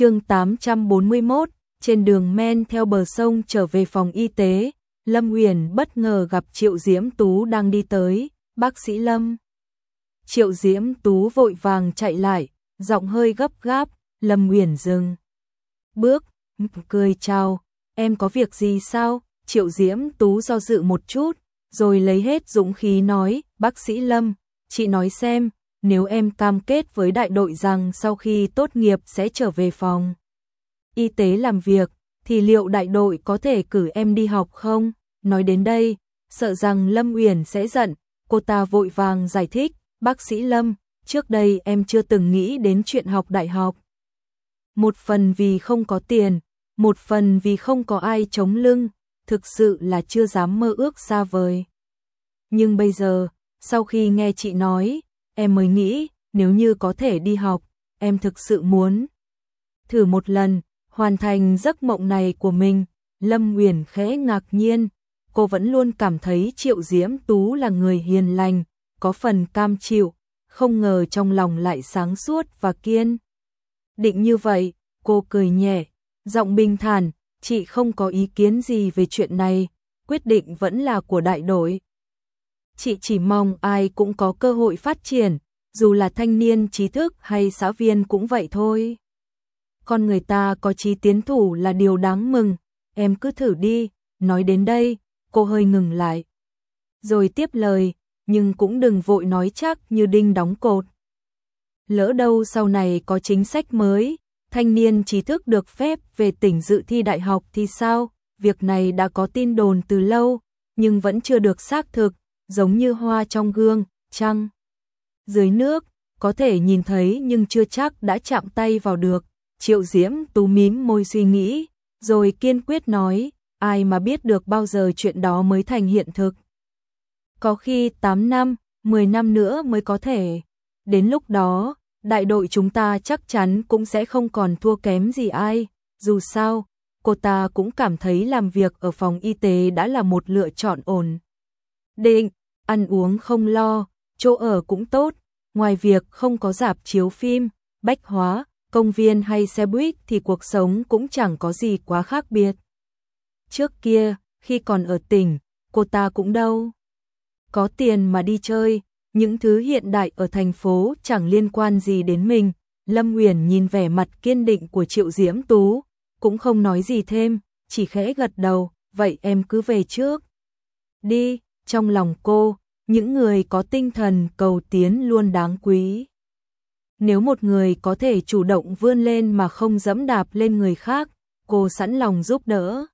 chương 841, trên đường men theo bờ sông trở về phòng y tế, Lâm Uyển bất ngờ gặp Triệu Diễm Tú đang đi tới, bác sĩ Lâm. Triệu Diễm Tú vội vàng chạy lại, giọng hơi gấp gáp, Lâm Uyển dừng. Bước, cười chào, em có việc gì sao? Triệu Diễm Tú do dự một chút, rồi lấy hết dũng khí nói, bác sĩ Lâm, chị nói xem, nếu em cam kết với đại đội rằng sau khi tốt nghiệp sẽ trở về phòng y tế làm việc, thì liệu đại đội có thể cử em đi học không? Nói đến đây, sợ rằng Lâm Uyển sẽ giận, cô ta vội vàng giải thích, bác sĩ Lâm, trước đây em chưa từng nghĩ đến chuyện học đại học. Một phần vì không có tiền, một phần vì không có ai chống lưng, thực sự là chưa dám mơ ước xa vời. Nhưng bây giờ, sau khi nghe chị nói, em mới nghĩ, nếu như có thể đi học, em thực sự muốn. Thử một lần, hoàn thành giấc mộng này của mình, Lâm Uyển khẽ ngạc nhiên, cô vẫn luôn cảm thấy Triệu Diễm Tú là người hiền lành, có phần cam chịu, không ngờ trong lòng lại sáng suốt và kiên. Định như vậy, cô cười nhẹ, giọng bình thản, chị không có ý kiến gì về chuyện này, quyết định vẫn là của đại đội. Chị chỉ mong ai cũng có cơ hội phát triển, dù là thanh niên trí thức hay xã viên cũng vậy thôi con người ta có chí tiến thủ là điều đáng mừng, em cứ thử đi, nói đến đây, cô hơi ngừng lại. Rồi tiếp lời, nhưng cũng đừng vội nói chắc như đinh đóng cột. Lỡ đâu sau này có chính sách mới, thanh niên trí thức được phép về tỉnh dự thi đại học thì sao? Việc này đã có tin đồn từ lâu, nhưng vẫn chưa được xác thực, giống như hoa trong gương, trăng. Dưới nước, có thể nhìn thấy nhưng chưa chắc đã chạm tay vào được. Triệu Diễm tú mím môi suy nghĩ, rồi kiên quyết nói, ai mà biết được bao giờ chuyện đó mới thành hiện thực. Có khi 8 năm, 10 năm nữa mới có thể. Đến lúc đó, đại đội chúng ta chắc chắn cũng sẽ không còn thua kém gì ai. Dù sao, cô ta cũng cảm thấy làm việc ở phòng y tế đã là một lựa chọn ổn. Định, ăn uống không lo, chỗ ở cũng tốt, ngoài việc không có dạp chiếu phim, bách hóa, công viên hay xe buýt thì cuộc sống cũng chẳng có gì quá khác biệt. Trước kia, khi còn ở tỉnh, cô ta cũng đâu. Có tiền mà đi chơi, những thứ hiện đại ở thành phố chẳng liên quan gì đến mình. Lâm Nguyền nhìn vẻ mặt kiên định của Triệu Diễm Tú, cũng không nói gì thêm, chỉ khẽ gật đầu, vậy em cứ về trước. Đi, trong lòng cô, những người có tinh thần cầu tiến luôn đáng quý. Nếu một người có thể chủ động vươn lên mà không dẫm đạp lên người khác, cô sẵn lòng giúp đỡ.